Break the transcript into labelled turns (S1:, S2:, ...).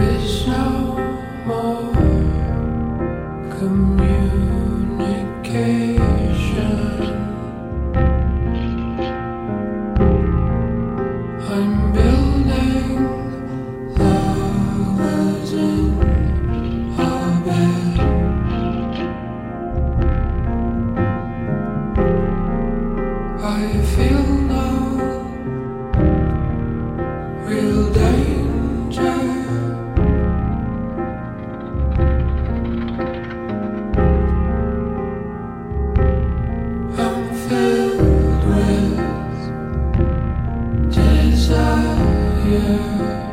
S1: There is no more communion. down.